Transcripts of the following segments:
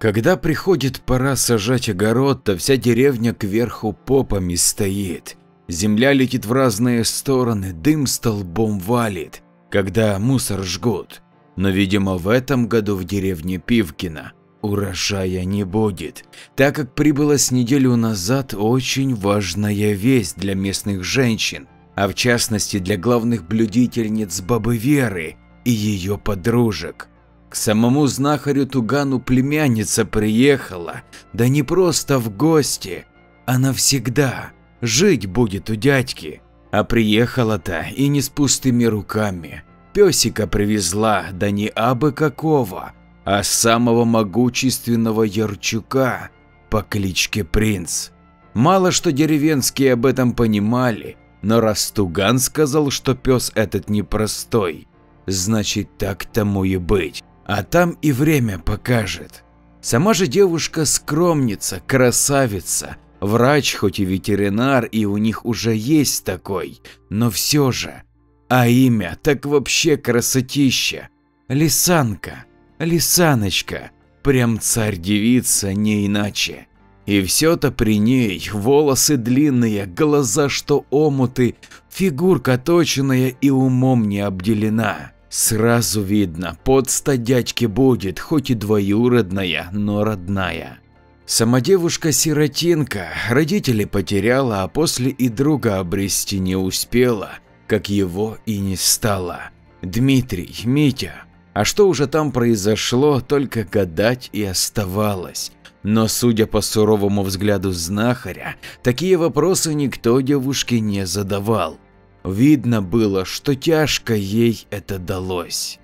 Когда приходит пора сажать огород, то вся деревня кверху попами стоит. Земля летит в разные стороны, дым столбом валит, когда мусор жгут. Но, видимо, в этом году в деревне Пивкина урожая не будет, так как прибыла с неделю назад очень важная весть для местных женщин, а в частности для главных блюдительниц бабы Веры и ее подружек. К самому знахарю Тугану племянница приехала, да не просто в гости, а навсегда, жить будет у дядьки. А приехала-то и не с пустыми руками. Песика привезла, да не абы какого, а самого могущественного Ярчука по кличке Принц. Мало что деревенские об этом понимали, но раз Туган сказал, что пес этот непростой, значит так тому и быть, а там и время покажет. Сама же девушка скромница, красавица, врач хоть и ветеринар и у них уже есть такой, но все же. А имя так вообще красотища. Лисанка. Лисаночка, прям царь-девица, не иначе. И все-то при ней, волосы длинные, глаза что омуты, фигурка точная и умом не обделена. Сразу видно, подста дядьки будет, хоть и двоюродная, но родная. Сама девушка-сиротинка, родителей потеряла, а после и друга обрести не успела, как его и не стало. Дмитрий, Митя, а что уже там произошло, только гадать и оставалось. Но судя по суровому взгляду знахаря, такие вопросы никто девушке не задавал. Видно было, что тяжко ей это далось.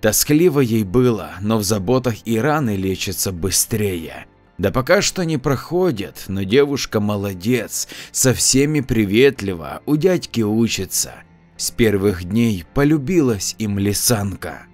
Тоскливо ей было, но в заботах и раны лечатся быстрее. Да пока что не проходят, но девушка молодец, со всеми приветлива, у дядьки учится. С первых дней полюбилась им лисанка.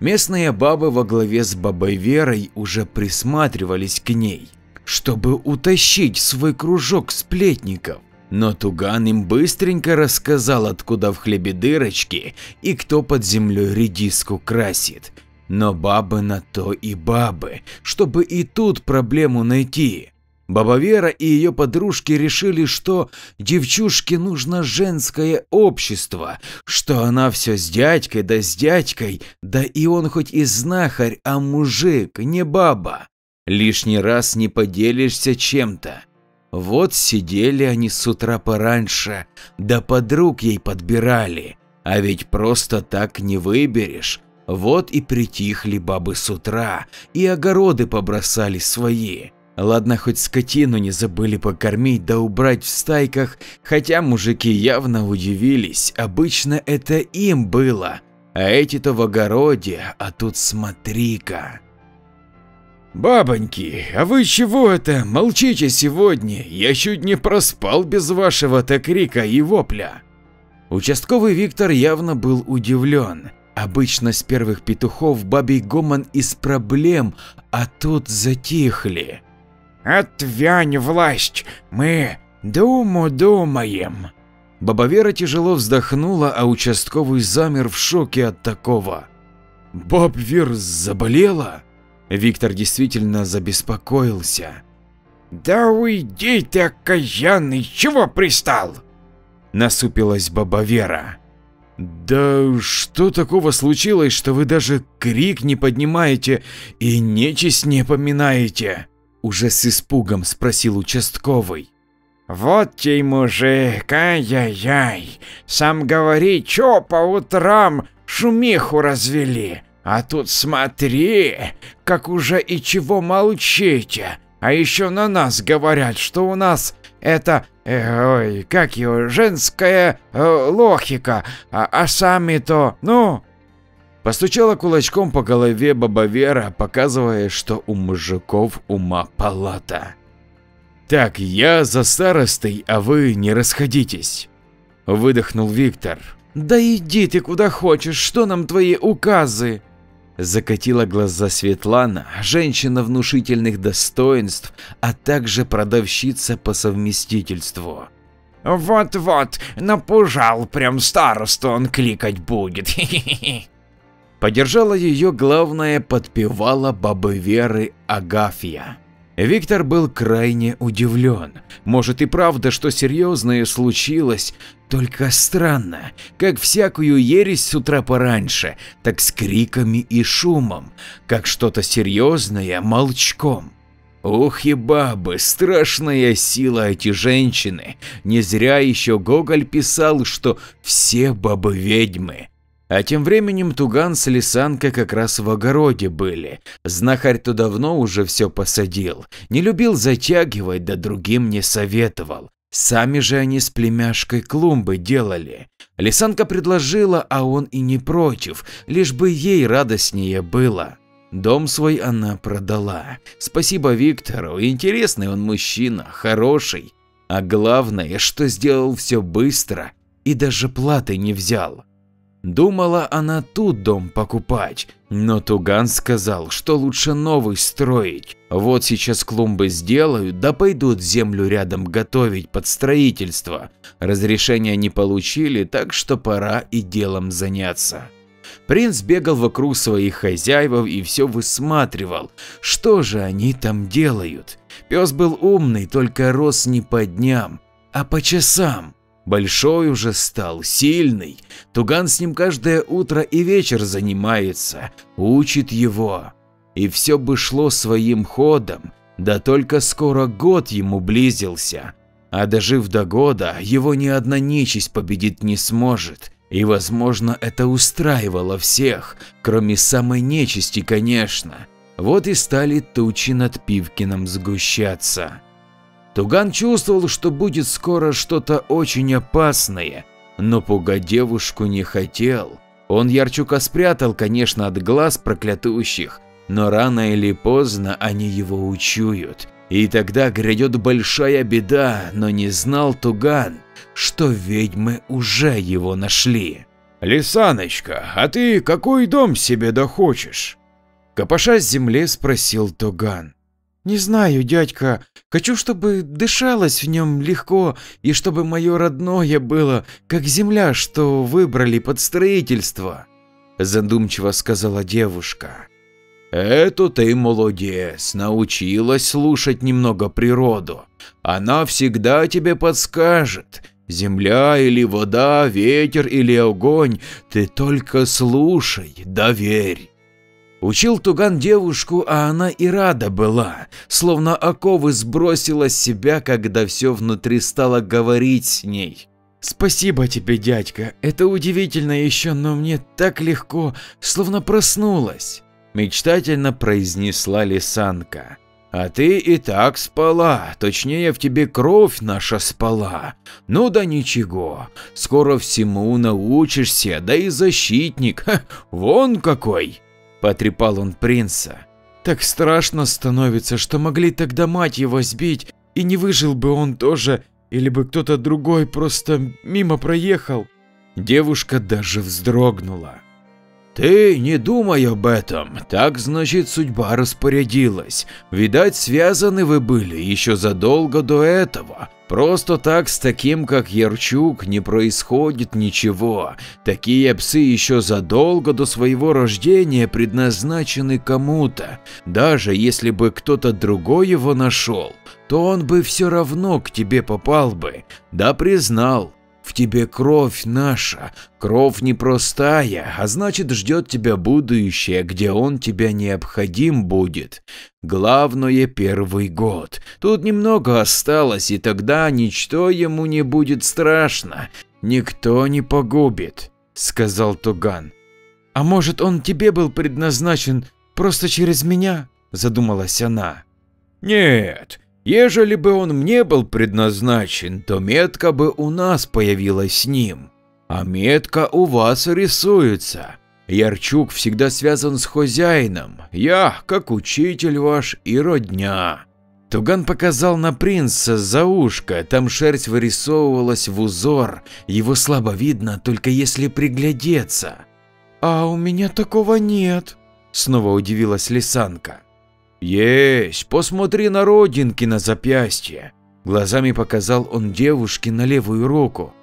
Местные бабы во главе с бабой Верой уже присматривались к ней, чтобы утащить свой кружок сплетников. Но Туган им быстренько рассказал, откуда в хлебе дырочки и кто под землей редиску красит. Но бабы на то и бабы, чтобы и тут проблему найти. Баба Вера и ее подружки решили, что девчушке нужно женское общество, что она все с дядькой да с дядькой, да и он хоть и знахарь, а мужик, не баба. Лишний раз не поделишься чем-то. Вот сидели они с утра пораньше, да подруг ей подбирали, а ведь просто так не выберешь. Вот и притихли бабы с утра, и огороды побросали свои. Ладно, хоть скотину не забыли покормить да убрать в стайках, хотя мужики явно удивились, обычно это им было, а эти-то в огороде, а тут смотри-ка. Бабоньки, а вы чего это молчите сегодня? Я чуть не проспал без вашего-то крика и вопля. Участковый Виктор явно был удивлен. Обычно с первых петухов бабий гомон из проблем, а тут затихли. «Отвянь, власть, мы думу думаем». Баба Вера тяжело вздохнула, а участковый замер в шоке от такого. «Баб Вер заболела?» Виктор действительно забеспокоился. «Да уйди ты, окаянный, чего пристал?» Насупилась баба Вера. «Да что такого случилось, что вы даже крик не поднимаете и нечисть не поминаете?» Уже с испугом спросил участковый. Вот тей мужик, ай-яй-яй, сам говори, чё по утрам шумиху развели, а тут смотри, как уже и чего молчите, а еще на нас говорят, что у нас это, э, ой, как его, женская э, логика, а, а сами-то, ну, Постучала кулачком по голове баба Вера, показывая, что у мужиков ума палата. «Так, я за старостой, а вы не расходитесь», – выдохнул Виктор. «Да иди ты куда хочешь, что нам твои указы?» Закатила глаза Светлана, женщина внушительных достоинств, а также продавщица по совместительству. «Вот-вот, напужал прям старосту он кликать будет, хе-хе-хе». Поддержала ее главная подпевала бабы Веры Агафья. Виктор был крайне удивлен. Может и правда, что серьезное случилось, только странно, как всякую ересь с утра пораньше, так с криками и шумом, как что-то серьезное молчком. Ух и бабы, страшная сила эти женщины. Не зря еще Гоголь писал, что все бабы ведьмы. А тем временем Туган с Лисанкой как раз в огороде были. Знахарь-то давно уже все посадил, не любил затягивать, да другим не советовал. Сами же они с племяшкой клумбы делали. Лисанка предложила, а он и не против, лишь бы ей радостнее было. Дом свой она продала. Спасибо Виктору, интересный он мужчина, хороший. А главное, что сделал все быстро и даже платы не взял. Думала она тут дом покупать, но Туган сказал, что лучше новый строить. Вот сейчас клумбы сделают, да пойдут землю рядом готовить под строительство. Разрешения не получили, так что пора и делом заняться. Принц бегал вокруг своих хозяев и все высматривал, что же они там делают. Пес был умный, только рос не по дням, а по часам. Большой уже стал, сильный. Туган с ним каждое утро и вечер занимается, учит его. И все бы шло своим ходом, да только скоро год ему близился. А дожив до года, его ни одна нечисть победить не сможет. И возможно это устраивало всех, кроме самой нечисти, конечно. Вот и стали тучи над Пивкиным сгущаться. Туган чувствовал, что будет скоро что-то очень опасное, но пугать девушку не хотел. Он Ярчука спрятал, конечно, от глаз проклятущих, но рано или поздно они его учуют. И тогда грядет большая беда, но не знал Туган, что ведьмы уже его нашли. «Лисаночка, а ты какой дом себе дохочешь?» Копошась земле спросил Туган. «Не знаю, дядька. Хочу, чтобы дышалось в нем легко и чтобы мое родное было, как земля, что выбрали под строительство», – задумчиво сказала девушка. «Это ты молодец, научилась слушать немного природу. Она всегда тебе подскажет. Земля или вода, ветер или огонь, ты только слушай, доверь. Учил Туган девушку, а она и рада была, словно оковы сбросила с себя, когда все внутри стало говорить с ней. «Спасибо тебе, дядька, это удивительно еще, но мне так легко, словно проснулась», – мечтательно произнесла Лисанка. «А ты и так спала, точнее в тебе кровь наша спала. Ну да ничего, скоро всему научишься, да и защитник, ха, вон какой!» Потрепал он принца. Так страшно становится, что могли тогда мать его сбить, и не выжил бы он тоже, или бы кто-то другой просто мимо проехал. Девушка даже вздрогнула. Ты не думай об этом, так значит судьба распорядилась. Видать, связаны вы были еще задолго до этого. Просто так с таким, как Ярчук, не происходит ничего. Такие псы еще задолго до своего рождения предназначены кому-то. Даже если бы кто-то другой его нашел, то он бы все равно к тебе попал бы. Да признал, в тебе кровь наша, кровь непростая, а значит ждет тебя будущее, где он тебя необходим будет. Главное первый год. Тут немного осталось, и тогда ничто ему не будет страшно. Никто не погубит, сказал Туган. А может он тебе был предназначен просто через меня? Задумалась она. Нет, Ежели бы он мне был предназначен, то метка бы у нас появилась с ним, а метка у вас рисуется. Ярчук всегда связан с хозяином, я, как учитель ваш и родня. Туган показал на принца за ушко, там шерсть вырисовывалась в узор, его слабо видно, только если приглядеться. «А у меня такого нет», – снова удивилась Лисанка. Есть, посмотри на родинки на запястье. Глазами показал он девушке на левую руку.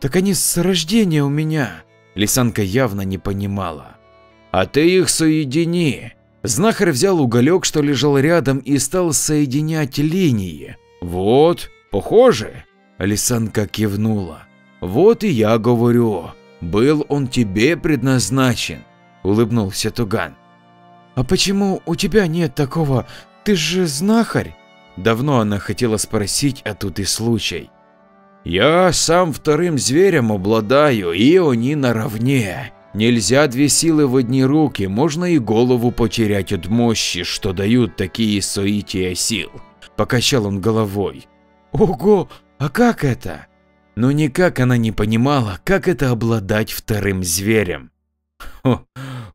Так они с рождения у меня. Лисанка явно не понимала. а ты их соедини. Знахарь взял уголек, что лежал рядом, и стал соединять линии. Вот, похоже. Лисанка кивнула. Вот и я говорю, был он тебе предназначен, улыбнулся Туган. А почему у тебя нет такого? Ты же знахарь. Давно она хотела спросить, а тут и случай. Я сам вторым зверем обладаю, и они наравне. Нельзя две силы в одни руки, можно и голову потерять от мощи, что дают такие соития сил. Покачал он головой. Ого, а как это? Но никак она не понимала, как это обладать вторым зверем.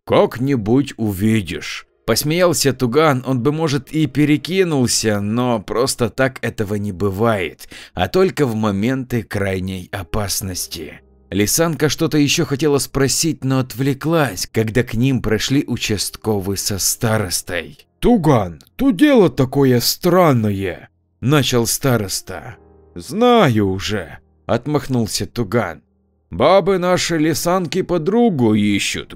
Как-нибудь увидишь. Посмеялся Туган, он бы может и перекинулся, но просто так этого не бывает, а только в моменты крайней опасности. Лисанка что-то еще хотела спросить, но отвлеклась, когда к ним прошли участковый со старостой. «Туган, тут дело такое странное», – начал староста. «Знаю уже», – отмахнулся Туган. «Бабы наши лисанки подругу ищут,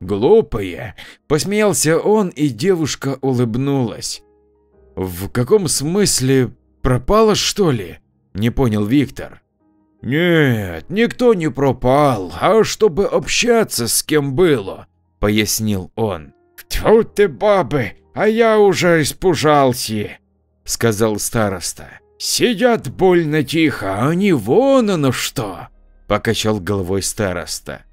глупые», – посмеялся он, и девушка улыбнулась. «В каком смысле пропала, что ли?» – не понял Виктор. «Нет, никто не пропал, а чтобы общаться с кем было», – пояснил он. «Тьфу ты, бабы, а я уже испужался», – сказал староста. «Сидят больно тихо, а не вон оно что», – покачал головой староста.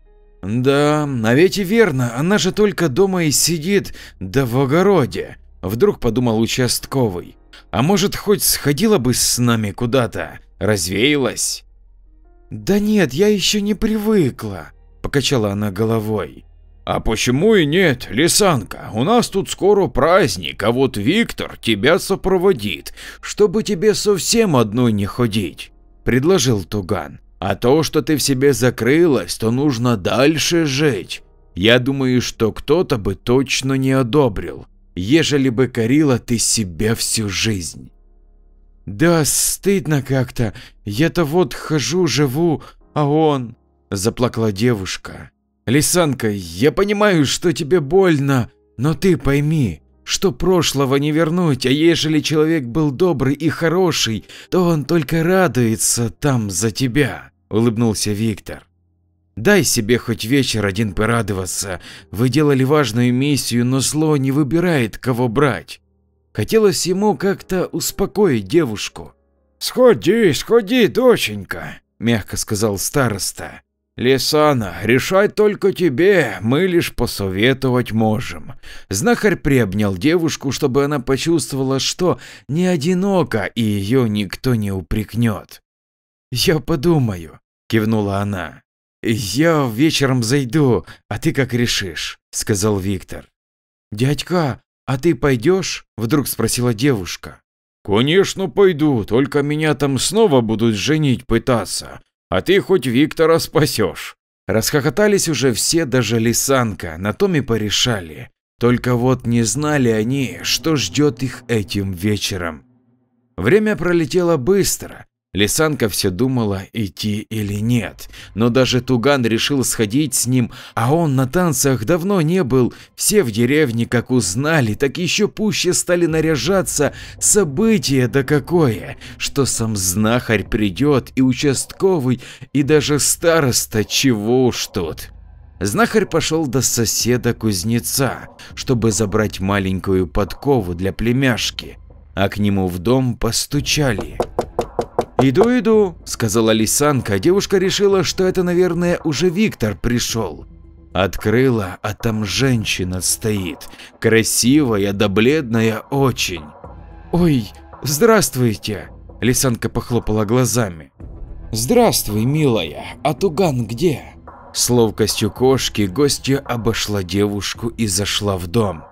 «Да, а ведь и верно, она же только дома и сидит, да в огороде», – вдруг подумал участковый. «А может, хоть сходила бы с нами куда-то, развеялась?» «Да нет, я еще не привыкла», – покачала она головой. «А почему и нет, Лисанка? У нас тут скоро праздник, а вот Виктор тебя сопроводит, чтобы тебе совсем одной не ходить», – предложил Туган. «А то, что ты в себе закрылась, то нужно дальше жить. Я думаю, что кто-то бы точно не одобрил, ежели бы корила ты себя всю жизнь». Да, стыдно как-то. Я-то вот хожу, живу, а он... Заплакала девушка. Лисанка, я понимаю, что тебе больно, но ты пойми, что прошлого не вернуть, а ежели человек был добрый и хороший, то он только радуется там за тебя, улыбнулся Виктор. Дай себе хоть вечер один порадоваться. Вы делали важную миссию, но зло не выбирает, кого брать. Хотелось ему как-то успокоить девушку. «Сходи, сходи, доченька», – мягко сказал староста. «Лисана, решать только тебе, мы лишь посоветовать можем». Знахарь приобнял девушку, чтобы она почувствовала, что не одинока и ее никто не упрекнет. «Я подумаю», – кивнула она. «Я вечером зайду, а ты как решишь», – сказал Виктор. «Дядька, «А ты пойдешь?» – вдруг спросила девушка. «Конечно пойду, только меня там снова будут женить пытаться, а ты хоть Виктора спасешь». Расхохотались уже все, даже Лисанка, на том и порешали. Только вот не знали они, что ждет их этим вечером. Время пролетело быстро, Лисанка все думала, идти или нет, но даже Туган решил сходить с ним, а он на танцах давно не был, все в деревне как узнали, так еще пуще стали наряжаться, событие да какое, что сам знахарь придет и участковый, и даже староста, чего уж тут. Знахарь пошел до соседа-кузнеца, чтобы забрать маленькую подкову для племяшки, а к нему в дом постучали. «Иду, иду», – сказала Лисанка. Девушка решила, что это, наверное, уже Виктор пришел. Открыла, а там женщина стоит. Красивая да бледная очень. «Ой, здравствуйте!» – Лисанка похлопала глазами. «Здравствуй, милая, а Туган где?» С ловкостью кошки гостья обошла девушку и зашла в дом.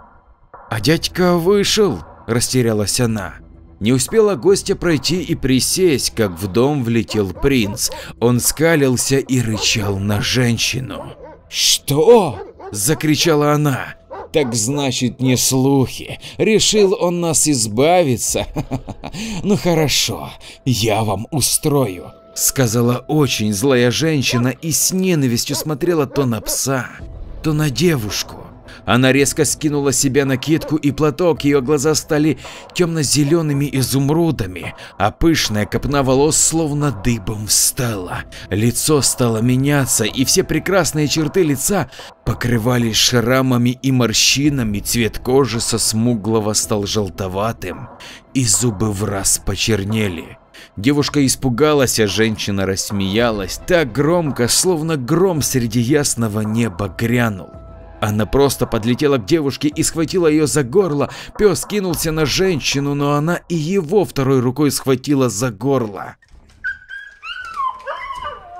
«А дядька вышел», – растерялась она. Не успела гостья пройти и присесть, как в дом влетел принц. Он скалился и рычал на женщину. «Что?» – закричала она. «Так значит не слухи. Решил он нас избавиться? Ну хорошо, я вам устрою», – сказала очень злая женщина и с ненавистью смотрела то на пса, то на девушку. Она резко скинула себя накидку и платок, ее глаза стали темно-зелеными изумрудами, а пышная копна волос словно дыбом встала. Лицо стало меняться, и все прекрасные черты лица покрывались шрамами и морщинами, цвет кожи со смуглого стал желтоватым, и зубы в раз почернели. Девушка испугалась, а женщина рассмеялась так громко, словно гром среди ясного неба грянул. Она просто подлетела к девушке и схватила ее за горло. Пес кинулся на женщину, но она и его второй рукой схватила за горло.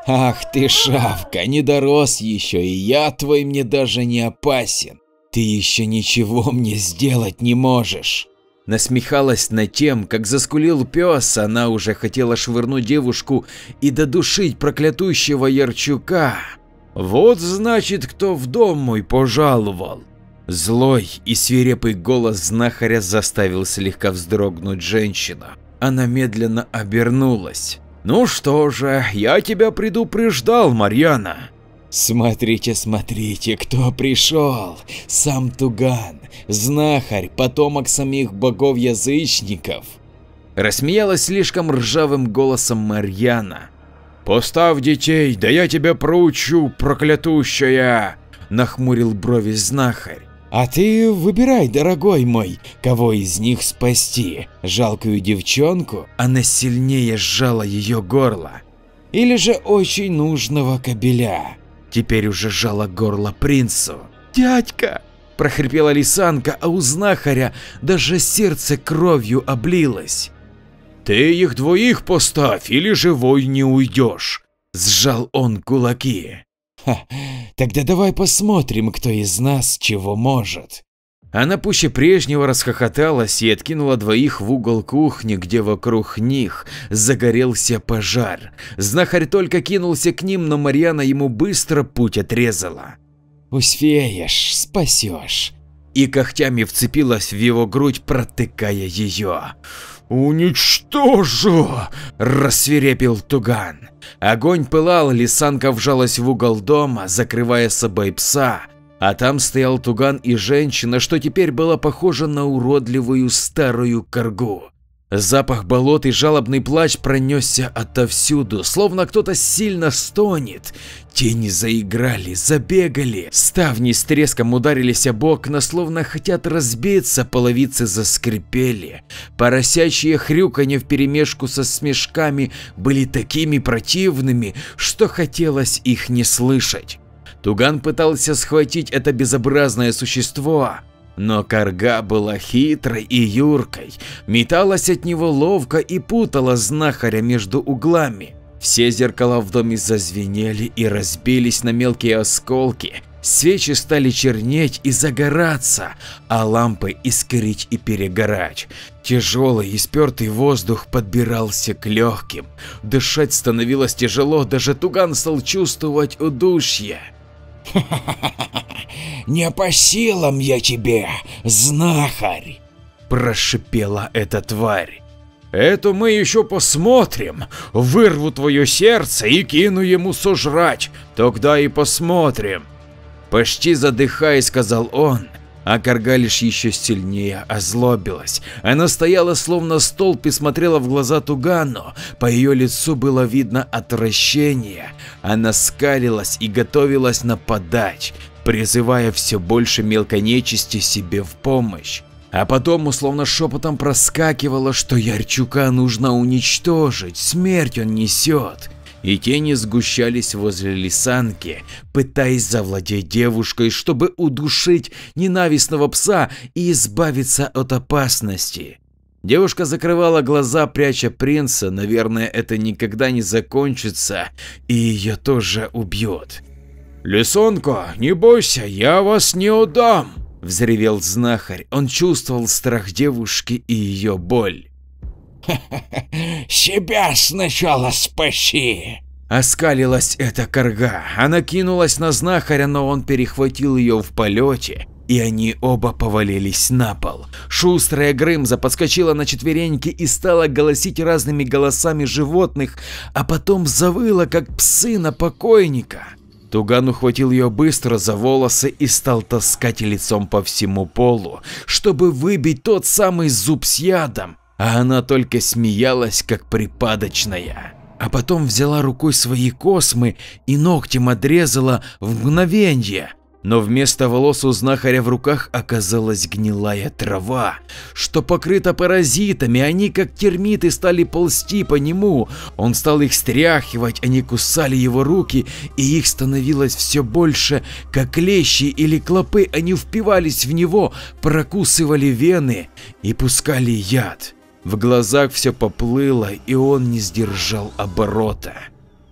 Ах ты, шавка, не дорос еще, и я твой мне даже не опасен. Ты еще ничего мне сделать не можешь. Насмехалась над тем, как заскулил пес, она уже хотела швырнуть девушку и додушить проклятущего Ярчука. Вот значит, кто в дом мой пожаловал. Злой и свирепый голос знахаря заставил слегка вздрогнуть женщину. Она медленно обернулась. «Ну что же, я тебя предупреждал, Марьяна!» «Смотрите, смотрите, кто пришел! Сам Туган, знахарь, потомок самих богов-язычников!» Рассмеялась слишком ржавым голосом Марьяна. «Поставь детей, да я тебя проучу, проклятущая!» – нахмурил брови знахарь. «А ты выбирай, дорогой мой, кого из них спасти, жалкую девчонку, она сильнее сжала ее горло, или же очень нужного кобеля?» Теперь уже сжала горло принцу. «Дядька!» – прохрипела лисанка, а у знахаря даже сердце кровью облилось. «Ты их двоих поставь, или живой не уйдешь!» – сжал он кулаки. «Ха, тогда давай посмотрим, кто из нас чего может». Она пуще прежнего расхохоталась и откинула двоих в угол кухни, где вокруг них загорелся пожар. Знахарь только кинулся к ним, но Марьяна ему быстро путь отрезала. «Успеешь, спасешь!» И когтями вцепилась в его грудь, протыкая ее. «Уничтожу!» – рассверепел Туган. Огонь пылал, лисанка вжалась в угол дома, закрывая собой пса, а там стоял Туган и женщина, что теперь была похожа на уродливую старую коргу. Запах болот и жалобный плач пронесся отовсюду, словно кто-то сильно стонет. Тени заиграли, забегали, ставни с треском ударились об окна, словно хотят разбиться, половицы заскрипели. Поросячье хрюканье вперемешку со смешками были такими противными, что хотелось их не слышать. Туган пытался схватить это безобразное существо, но корга была хитрой и юркой, металась от него ловко и путала знахаря между углами. Все зеркала в доме зазвенели и разбились на мелкие осколки, свечи стали чернеть и загораться, а лампы искрить и перегорать. Тяжелый и спертый воздух подбирался к легким, дышать становилось тяжело, даже Туган стал чувствовать удушье. Не по силам я тебе, знахарь!» Прошипела эта тварь. «Это мы еще посмотрим. Вырву твое сердце и кину ему сожрать. Тогда и посмотрим». Почти задыхаясь, сказал он, а Карга лишь еще сильнее озлобилась. Она стояла словно столб и смотрела в глаза Тугану. По ее лицу было видно отвращение. Она скалилась и готовилась нападать, призывая все больше мелкой нечисти себе в помощь. А потом условно шепотом проскакивало, что Ярчука нужно уничтожить, смерть он несет и тени сгущались возле лисанки, пытаясь завладеть девушкой, чтобы удушить ненавистного пса и избавиться от опасности. Девушка закрывала глаза, пряча принца, наверное, это никогда не закончится, и ее тоже убьет. «Лисонка, не бойся, я вас не отдам!» – взревел знахарь, он чувствовал страх девушки и ее боль. Себя сначала спаси!» Оскалилась эта корга, она кинулась на знахаря, но он перехватил ее в полете, и они оба повалились на пол. Шустрая Грымза подскочила на четвереньки и стала голосить разными голосами животных, а потом завыла, как псы на покойника. Туган ухватил ее быстро за волосы и стал таскать лицом по всему полу, чтобы выбить тот самый зуб с ядом, а она только смеялась, как припадочная. А потом взяла рукой свои космы и ногтем отрезала в мгновенье, но вместо волос у знахаря в руках оказалась гнилая трава, что покрыта паразитами, они как термиты стали ползти по нему. Он стал их стряхивать, они кусали его руки, и их становилось все больше, как лещи или клопы, они впивались в него, прокусывали вены и пускали яд. В глазах все поплыло, и он не сдержал оборота.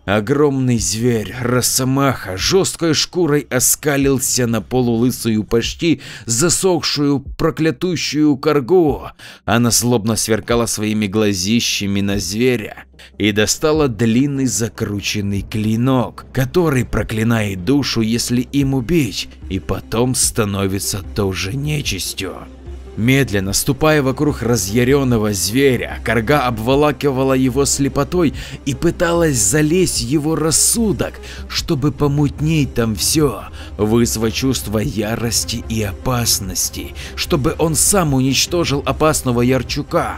Огромный зверь, росомаха, жесткой шкурой оскалился на полулысую почти засохшую проклятущую коргу. Она злобно сверкала своими глазищами на зверя и достала длинный закрученный клинок, который проклинает душу, если им убить, и потом становится тоже нечистью. Медленно ступая вокруг разъяренного зверя, корга обволакивала его слепотой и пыталась залезть в его рассудок, чтобы помутнить там все, вызвать чувство ярости и опасности, чтобы он сам уничтожил опасного Ярчука.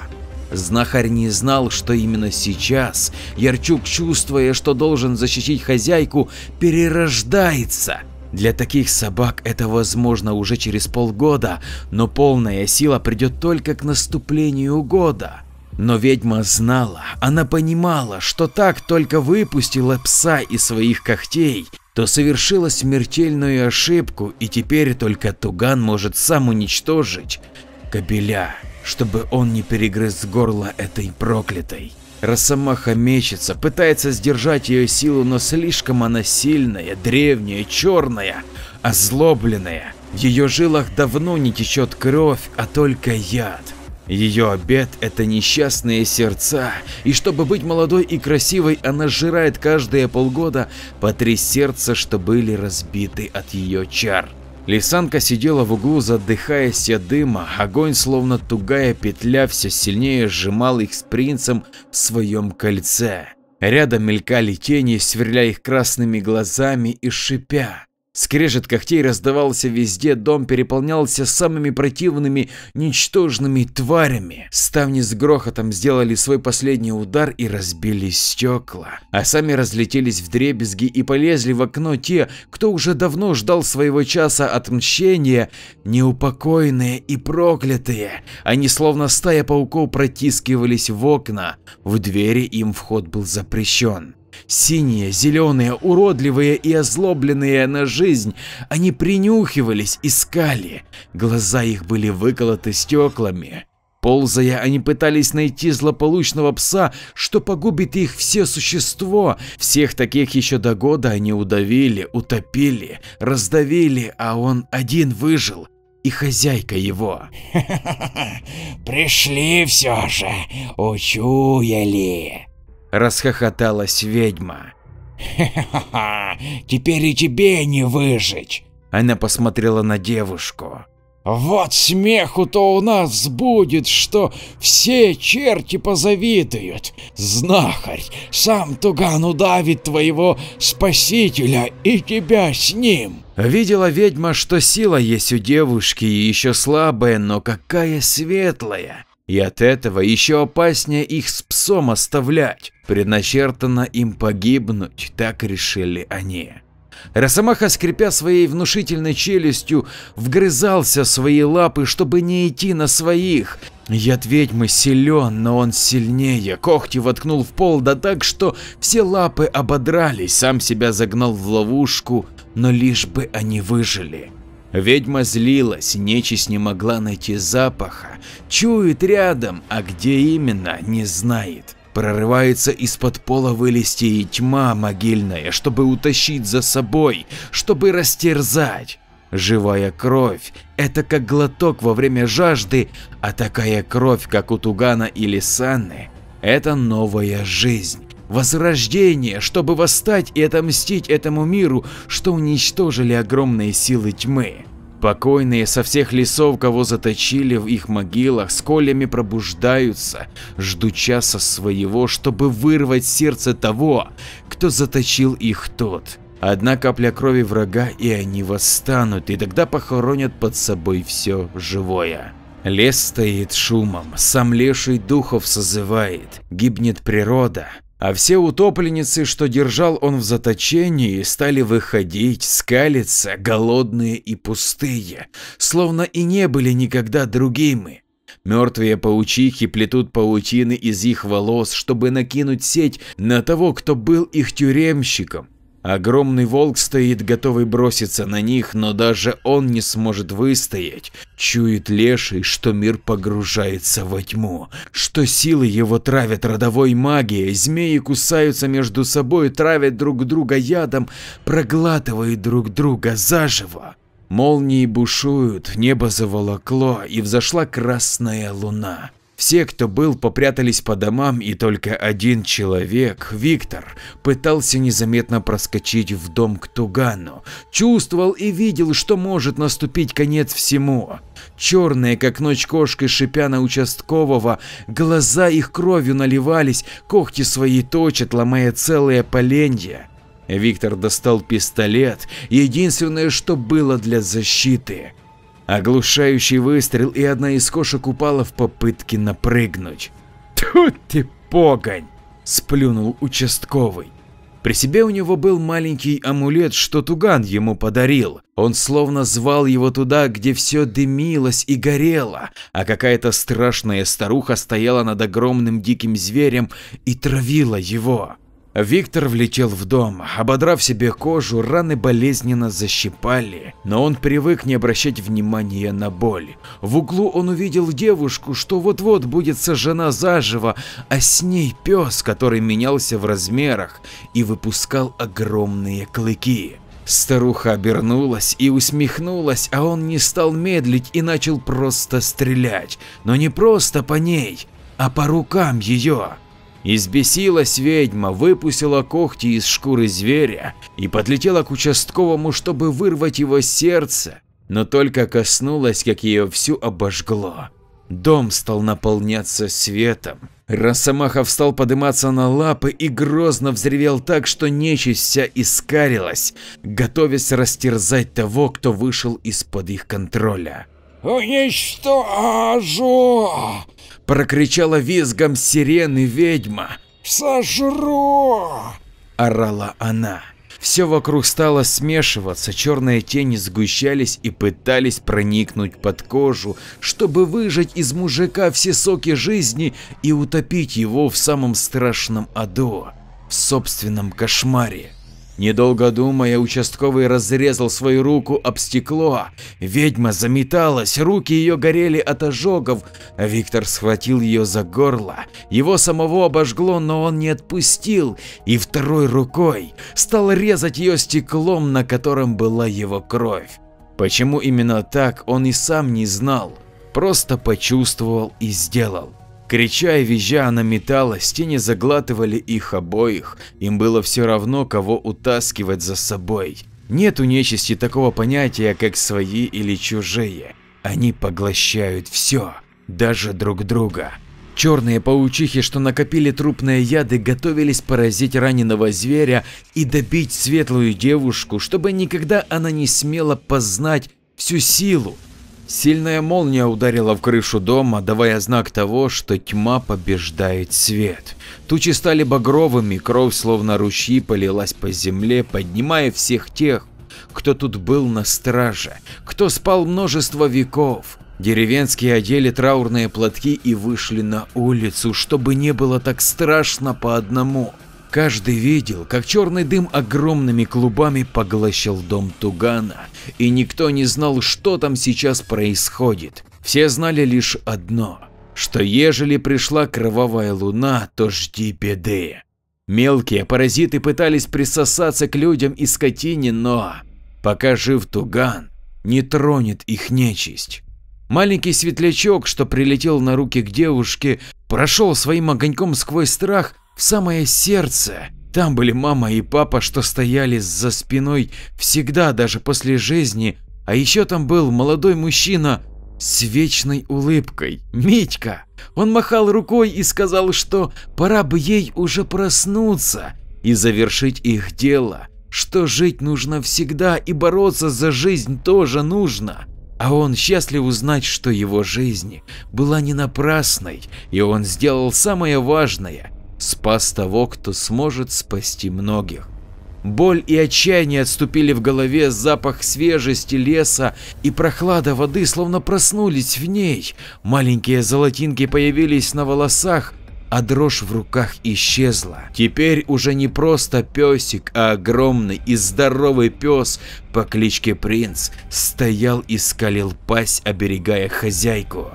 Знахарь не знал, что именно сейчас Ярчук, чувствуя, что должен защитить хозяйку, перерождается для таких собак это возможно уже через полгода, но полная сила придет только к наступлению года. Но ведьма знала, она понимала, что так только выпустила пса из своих когтей, то совершила смертельную ошибку и теперь только Туган может сам уничтожить кобеля, чтобы он не перегрыз горло этой проклятой. Росомаха мечется, пытается сдержать ее силу, но слишком она сильная, древняя, черная, озлобленная. В ее жилах давно не течет кровь, а только яд. Ее обед – это несчастные сердца, и чтобы быть молодой и красивой, она сжирает каждые полгода по три сердца, что были разбиты от ее чар. Лисанка сидела в углу, задыхаясь от дыма, огонь, словно тугая петля, все сильнее сжимал их с принцем в своем кольце. Рядом мелькали тени, сверля их красными глазами и шипя. Скрежет когтей раздавался везде, дом переполнялся самыми противными, ничтожными тварями. Ставни с грохотом сделали свой последний удар и разбили стекла, а сами разлетелись в дребезги и полезли в окно те, кто уже давно ждал своего часа отмщения, неупокоенные и проклятые. Они словно стая пауков протискивались в окна, в двери им вход был запрещен. Синие, зеленые, уродливые и озлобленные на жизнь, они принюхивались, искали. Глаза их были выколоты стеклами. Ползая, они пытались найти злополучного пса, что погубит их все существо. Всех таких еще до года они удавили, утопили, раздавили, а он один выжил. И хозяйка его. Пришли все же, учуяли. Расхохоталась ведьма. «Ха-ха-ха, теперь и тебе не выжить!» Она посмотрела на девушку. «Вот смеху-то у нас будет, что все черти позавидуют. Знахарь, сам Туган удавит твоего спасителя и тебя с ним!» Видела ведьма, что сила есть у девушки и еще слабая, но какая светлая. И от этого еще опаснее их с псом оставлять. Предначертано им погибнуть, так решили они. Росомаха, скрипя своей внушительной челюстью, вгрызался в свои лапы, чтобы не идти на своих. Яд ведьмы силен, но он сильнее. Когти воткнул в пол, да так, что все лапы ободрались, сам себя загнал в ловушку, но лишь бы они выжили. Ведьма злилась, нечисть не могла найти запаха, чует рядом, а где именно, не знает. Прорывается из-под пола вылезти и тьма могильная, чтобы утащить за собой, чтобы растерзать. Живая кровь – это как глоток во время жажды, а такая кровь, как у Тугана или Санны – это новая жизнь, возрождение, чтобы восстать и отомстить этому миру, что уничтожили огромные силы тьмы. Покойные со всех лесов, кого заточили в их могилах, с колями пробуждаются, ждут часа своего, чтобы вырвать сердце того, кто заточил их тот. Одна капля крови врага и они восстанут, и тогда похоронят под собой все живое. Лес стоит шумом, сам леший духов созывает, гибнет природа, а все утопленницы, что держал он в заточении, стали выходить, скалиться, голодные и пустые, словно и не были никогда другими. Мертвые паучихи плетут паутины из их волос, чтобы накинуть сеть на того, кто был их тюремщиком. Огромный волк стоит, готовый броситься на них, но даже он не сможет выстоять. Чует леший, что мир погружается во тьму, что силы его травят родовой магией, змеи кусаются между собой, травят друг друга ядом, проглатывают друг друга заживо. Молнии бушуют, небо заволокло, и взошла красная луна. Все, кто был, попрятались по домам, и только один человек, Виктор, пытался незаметно проскочить в дом к Тугану. Чувствовал и видел, что может наступить конец всему. Черные, как ночь кошки, шипя на участкового, глаза их кровью наливались, когти свои точат, ломая целые поленья. Виктор достал пистолет, единственное, что было для защиты. Оглушающий выстрел, и одна из кошек упала в попытке напрыгнуть. «Тут ты погонь!» – сплюнул участковый. При себе у него был маленький амулет, что Туган ему подарил. Он словно звал его туда, где все дымилось и горело, а какая-то страшная старуха стояла над огромным диким зверем и травила его. Виктор влетел в дом, ободрав себе кожу, раны болезненно защипали, но он привык не обращать внимания на боль. В углу он увидел девушку, что вот-вот будет сожжена заживо, а с ней пес, который менялся в размерах и выпускал огромные клыки. Старуха обернулась и усмехнулась, а он не стал медлить и начал просто стрелять, но не просто по ней, а по рукам ее. Избесилась ведьма, выпустила когти из шкуры зверя и подлетела к участковому, чтобы вырвать его сердце, но только коснулась, как ее всю обожгло. Дом стал наполняться светом. Росомаха стал подниматься на лапы и грозно взревел так, что нечисть вся искарилась, готовясь растерзать того, кто вышел из-под их контроля. «Уничтожу!» – прокричала визгом сирены ведьма. «Сожру!» – орала она. Все вокруг стало смешиваться, черные тени сгущались и пытались проникнуть под кожу, чтобы выжать из мужика все соки жизни и утопить его в самом страшном аду, в собственном кошмаре. Недолго думая, участковый разрезал свою руку об стекло. Ведьма заметалась, руки ее горели от ожогов, Виктор схватил ее за горло. Его самого обожгло, но он не отпустил и второй рукой стал резать ее стеклом, на котором была его кровь. Почему именно так, он и сам не знал, просто почувствовал и сделал. Крича и визжа она металась, тени заглатывали их обоих, им было все равно, кого утаскивать за собой. Нет у нечисти такого понятия, как свои или чужие. Они поглощают все, даже друг друга. Черные паучихи, что накопили трупные яды, готовились поразить раненого зверя и добить светлую девушку, чтобы никогда она не смела познать всю силу, Сильная молния ударила в крышу дома, давая знак того, что тьма побеждает свет. Тучи стали багровыми, кровь словно ручьи полилась по земле, поднимая всех тех, кто тут был на страже, кто спал множество веков. Деревенские одели траурные платки и вышли на улицу, чтобы не было так страшно по одному. Каждый видел, как черный дым огромными клубами поглощал дом Тугана, и никто не знал, что там сейчас происходит. Все знали лишь одно, что ежели пришла кровавая луна, то жди беды. Мелкие паразиты пытались присосаться к людям и скотине, но пока жив Туган, не тронет их нечисть. Маленький светлячок, что прилетел на руки к девушке, прошел своим огоньком сквозь страх в самое сердце. Там были мама и папа, что стояли за спиной всегда, даже после жизни, а еще там был молодой мужчина с вечной улыбкой, Митька. Он махал рукой и сказал, что пора бы ей уже проснуться и завершить их дело, что жить нужно всегда и бороться за жизнь тоже нужно. А он счастлив узнать, что его жизнь была не напрасной, и он сделал самое важное – спас того, кто сможет спасти многих. Боль и отчаяние отступили в голове, запах свежести леса и прохлада воды словно проснулись в ней. Маленькие золотинки появились на волосах, а дрожь в руках исчезла. Теперь уже не просто песик, а огромный и здоровый пес по кличке Принц стоял и скалил пасть, оберегая хозяйку.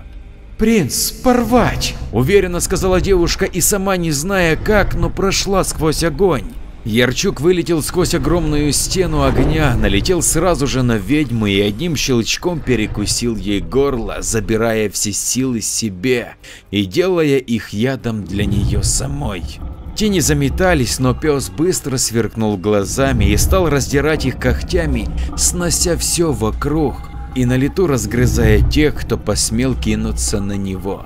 «Принц, порвать!» – уверенно сказала девушка и сама не зная как, но прошла сквозь огонь. Ярчук вылетел сквозь огромную стену огня, налетел сразу же на ведьму и одним щелчком перекусил ей горло, забирая все силы себе и делая их ядом для нее самой. Тени заметались, но пес быстро сверкнул глазами и стал раздирать их когтями, снося все вокруг и на лету разгрызая тех, кто посмел кинуться на него.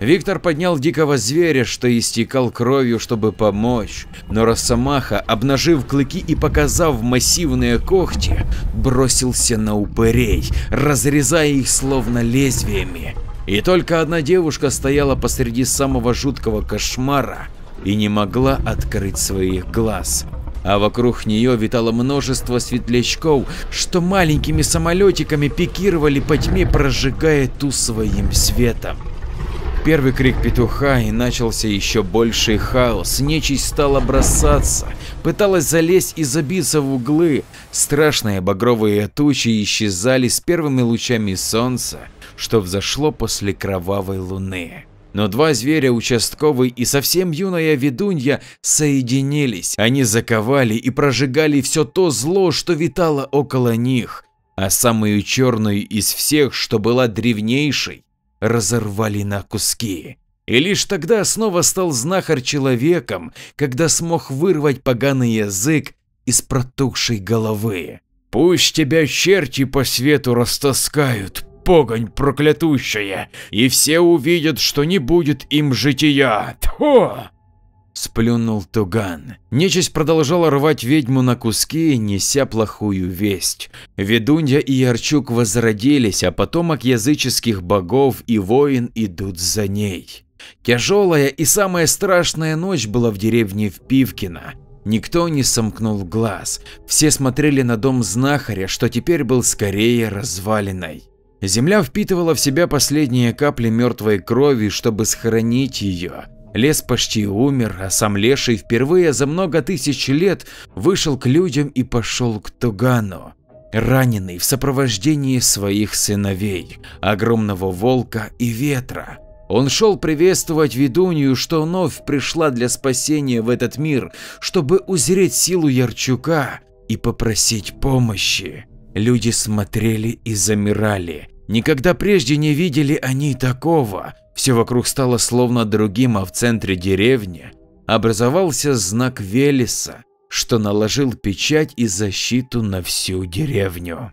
Виктор поднял дикого зверя, что истекал кровью, чтобы помочь, но Росомаха, обнажив клыки и показав массивные когти, бросился на упырей, разрезая их словно лезвиями. И только одна девушка стояла посреди самого жуткого кошмара и не могла открыть своих глаз. А вокруг нее витало множество светлячков, что маленькими самолетиками пикировали по тьме, прожигая ту своим светом. Первый крик петуха и начался еще больший хаос, нечисть стала бросаться, пыталась залезть и забиться в углы, страшные багровые тучи исчезали с первыми лучами солнца, что взошло после кровавой луны. Но два зверя, участковый и совсем юная ведунья, соединились, они заковали и прожигали все то зло, что витало около них, а самую черную из всех, что была древнейшей, разорвали на куски. И лишь тогда снова стал знахарь человеком, когда смог вырвать поганый язык из протухшей головы. «Пусть тебя черти по свету растаскают, погонь проклятущая, и все увидят, что не будет им жития. Тьфу!» Сплюнул Туган. Нечисть продолжала рвать ведьму на куски, неся плохую весть. Ведунья и Ярчук возродились, а потомок языческих богов и воин идут за ней. Тяжелая и самая страшная ночь была в деревне Впивкино. Никто не сомкнул глаз, все смотрели на дом знахаря, что теперь был скорее развалиной. Земля впитывала в себя последние капли мертвой крови, чтобы сохранить ее. Лес почти умер, а сам Леший впервые за много тысяч лет вышел к людям и пошел к Тугану. Раненый в сопровождении своих сыновей, огромного волка и ветра. Он шел приветствовать ведунью, что вновь пришла для спасения в этот мир, чтобы узреть силу Ярчука и попросить помощи. Люди смотрели и замирали. Никогда прежде не видели они такого. Все вокруг стало словно другим, а в центре деревни образовался знак Велеса, что наложил печать и защиту на всю деревню.